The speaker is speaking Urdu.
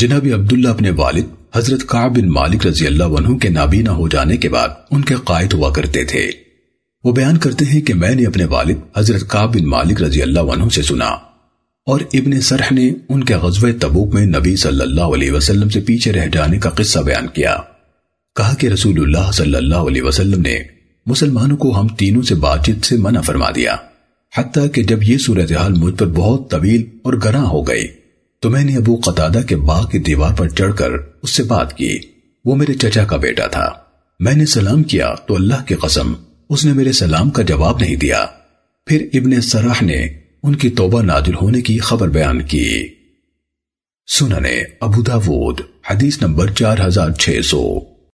جناب عبداللہ اپنے والد حضرت قعب بن مالک رضی اللہ عنہ کے نابینا ہو جانے کے بعد ان کے قائد ہوا کرتے تھے۔ وہ بیان کرتے ہیں کہ میں نے اپنے والد حضرت قعب بن مالک رضی اللہ عنہ سے سنا اور ابن سرح نے ان کے غزوہ تبوک میں نبی صلی اللہ علیہ وسلم سے پیچھے رہ جانے کا قصہ بیان کیا۔ کہا کہ رسول اللہ صلی اللہ علیہ وسلم نے مسلمانوں کو ہم تینوں سے بات چیت سے منع فرما دیا، حتیٰ کہ جب یہ صورتحال مجھ پر بہت طویل اور گراں ہو گئی۔ تو میں نے ابو قطادہ کے باغ کی دیوار پر چڑھ کر اس سے بات کی۔ وہ میرے چچا کا بیٹا تھا۔ میں نے سلام کیا تو اللہ کی قسم، اس نے میرے سلام کا جواب نہیں دیا۔ پھر ابن سراح نے ان کی توبہ نازل ہونے کی خبر بیان کی۔ سننے ابو داود، حدیث نمبر چار ہزار چھ سو۔